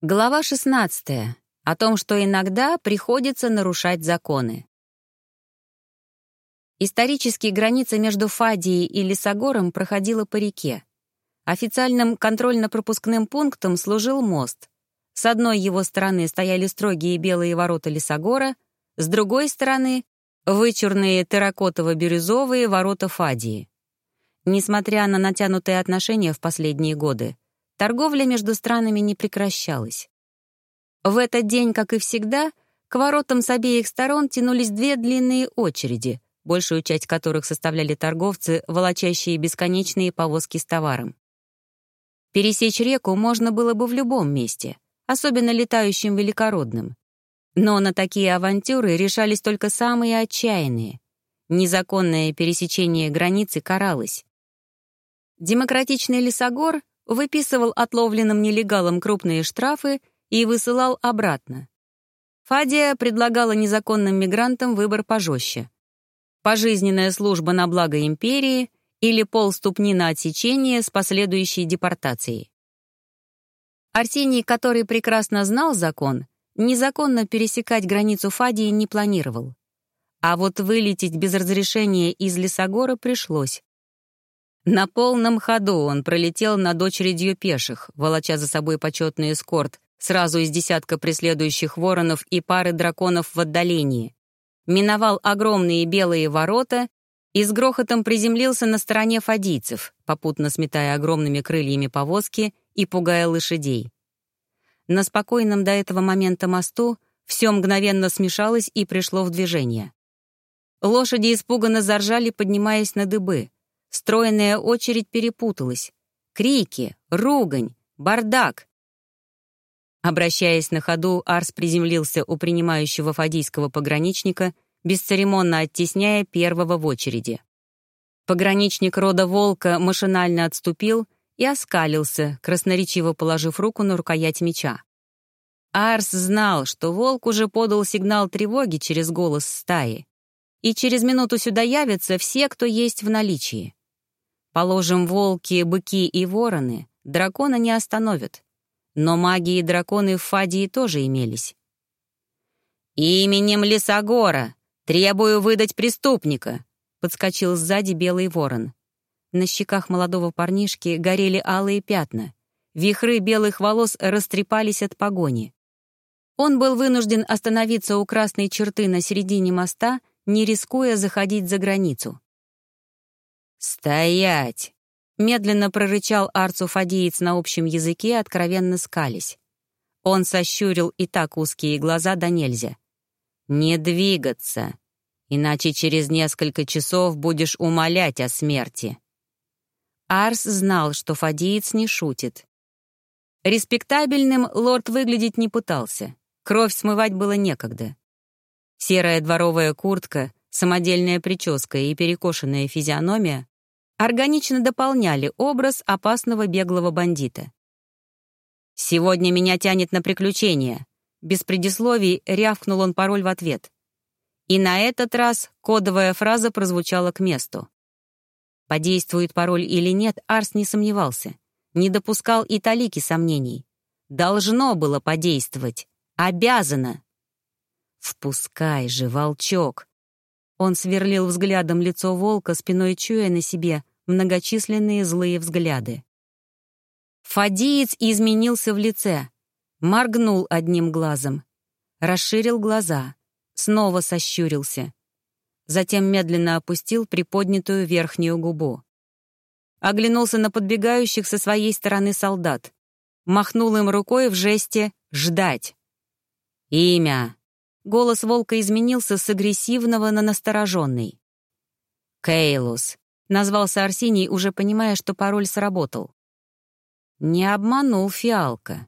Глава 16. О том, что иногда приходится нарушать законы. Исторически граница между Фадией и Лисогором проходила по реке. Официальным контрольно-пропускным пунктом служил мост. С одной его стороны стояли строгие белые ворота Лисогора, с другой стороны — вычурные терракотово-бирюзовые ворота Фадии. Несмотря на натянутые отношения в последние годы, торговля между странами не прекращалась. В этот день, как и всегда, к воротам с обеих сторон тянулись две длинные очереди, большую часть которых составляли торговцы, волочащие бесконечные повозки с товаром. Пересечь реку можно было бы в любом месте, особенно летающим великородным. Но на такие авантюры решались только самые отчаянные. Незаконное пересечение границы каралось. Демократичный лесогор выписывал отловленным нелегалам крупные штрафы и высылал обратно. Фадия предлагала незаконным мигрантам выбор пожестче. Пожизненная служба на благо империи или полступни на отсечение с последующей депортацией. Арсений, который прекрасно знал закон, незаконно пересекать границу Фадии не планировал. А вот вылететь без разрешения из Лесогора пришлось. На полном ходу он пролетел над очередью пеших, волоча за собой почетный эскорт, сразу из десятка преследующих воронов и пары драконов в отдалении. Миновал огромные белые ворота и с грохотом приземлился на стороне фадийцев, попутно сметая огромными крыльями повозки и пугая лошадей. На спокойном до этого момента мосту все мгновенно смешалось и пришло в движение. Лошади испуганно заржали, поднимаясь на дыбы — Стройная очередь перепуталась. Крики, ругань, бардак. Обращаясь на ходу, Арс приземлился у принимающего фадийского пограничника, бесцеремонно оттесняя первого в очереди. Пограничник рода Волка машинально отступил и оскалился, красноречиво положив руку на рукоять меча. Арс знал, что Волк уже подал сигнал тревоги через голос стаи, и через минуту сюда явятся все, кто есть в наличии. Положим, волки, быки и вороны дракона не остановят. Но маги и драконы в Фадии тоже имелись. «Именем Лисогора требую выдать преступника», — подскочил сзади белый ворон. На щеках молодого парнишки горели алые пятна. Вихры белых волос растрепались от погони. Он был вынужден остановиться у красной черты на середине моста, не рискуя заходить за границу. «Стоять!» — медленно прорычал арцуфадиец на общем языке, откровенно скались. Он сощурил и так узкие глаза да нельзя. «Не двигаться, иначе через несколько часов будешь умолять о смерти». Арс знал, что фадиец не шутит. Респектабельным лорд выглядеть не пытался. Кровь смывать было некогда. Серая дворовая куртка, самодельная прическа и перекошенная физиономия органично дополняли образ опасного беглого бандита. «Сегодня меня тянет на приключения», — без предисловий рявкнул он пароль в ответ. И на этот раз кодовая фраза прозвучала к месту. Подействует пароль или нет, Арс не сомневался. Не допускал и талики сомнений. Должно было подействовать. Обязано. «Впускай же, волчок!» Он сверлил взглядом лицо волка, спиной чуя на себе многочисленные злые взгляды. Фадиец изменился в лице, моргнул одним глазом, расширил глаза, снова сощурился. Затем медленно опустил приподнятую верхнюю губу. Оглянулся на подбегающих со своей стороны солдат, махнул им рукой в жесте «ждать». «Имя!» Голос волка изменился с агрессивного на настороженный. «Кейлус», — назвался Арсений, уже понимая, что пароль сработал. Не обманул фиалка.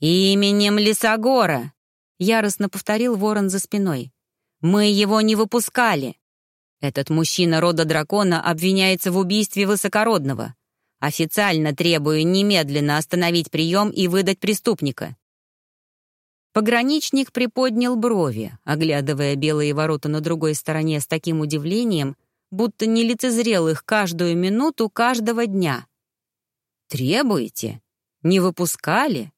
«Именем Лисогора!» — яростно повторил ворон за спиной. «Мы его не выпускали!» Этот мужчина рода дракона обвиняется в убийстве высокородного. Официально требую немедленно остановить прием и выдать преступника. Пограничник приподнял брови, оглядывая белые ворота на другой стороне с таким удивлением, будто не лицезрел их каждую минуту каждого дня. «Требуете? Не выпускали?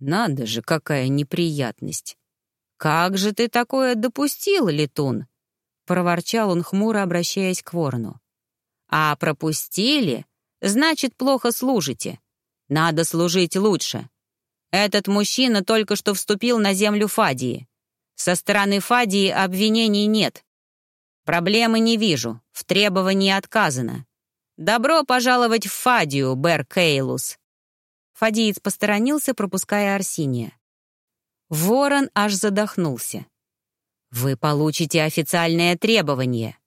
Надо же, какая неприятность! Как же ты такое допустил, летун? Проворчал он хмуро, обращаясь к ворону. А пропустили, значит, плохо служите. Надо служить лучше. Этот мужчина только что вступил на землю Фадии. Со стороны Фадии обвинений нет. Проблемы не вижу, в требовании отказано. Добро пожаловать в Фадию, Бер Кейлус. Фадиец посторонился, пропуская Арсиния. Ворон аж задохнулся. «Вы получите официальное требование».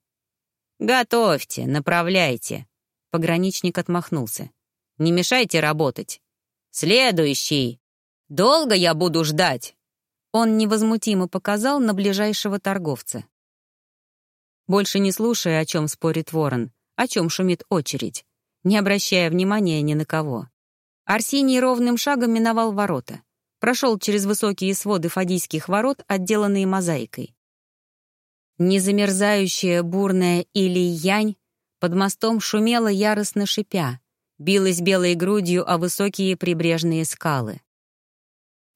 «Готовьте, направляйте». Пограничник отмахнулся. «Не мешайте работать. Следующий. Долго я буду ждать?» Он невозмутимо показал на ближайшего торговца. Больше не слушая, о чем спорит ворон, о чем шумит очередь, не обращая внимания ни на кого. Арсений ровным шагом миновал ворота, прошел через высокие своды фадийских ворот, отделанные мозаикой. Незамерзающая бурная или под мостом шумела яростно шипя, билась белой грудью о высокие прибрежные скалы.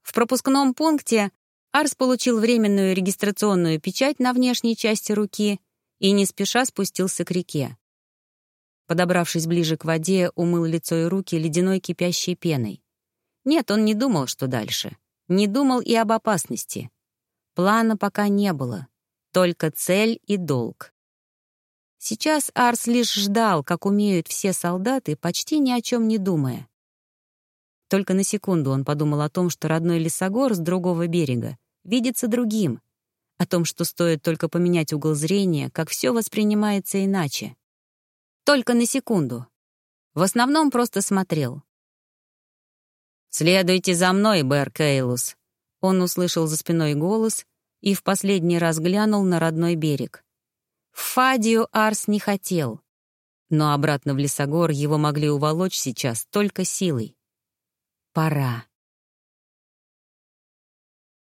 В пропускном пункте Арс получил временную регистрационную печать на внешней части руки и не спеша спустился к реке. Подобравшись ближе к воде, умыл лицо и руки ледяной кипящей пеной. Нет, он не думал, что дальше. Не думал и об опасности. Плана пока не было. Только цель и долг. Сейчас Арс лишь ждал, как умеют все солдаты, почти ни о чем не думая. Только на секунду он подумал о том, что родной лесогор с другого берега видится другим, о том, что стоит только поменять угол зрения, как все воспринимается иначе. Только на секунду. В основном просто смотрел. «Следуйте за мной, Бэр Кейлус!» Он услышал за спиной голос и в последний раз глянул на родной берег. В Фадию Арс не хотел, но обратно в Лесогор его могли уволочь сейчас только силой. Пора.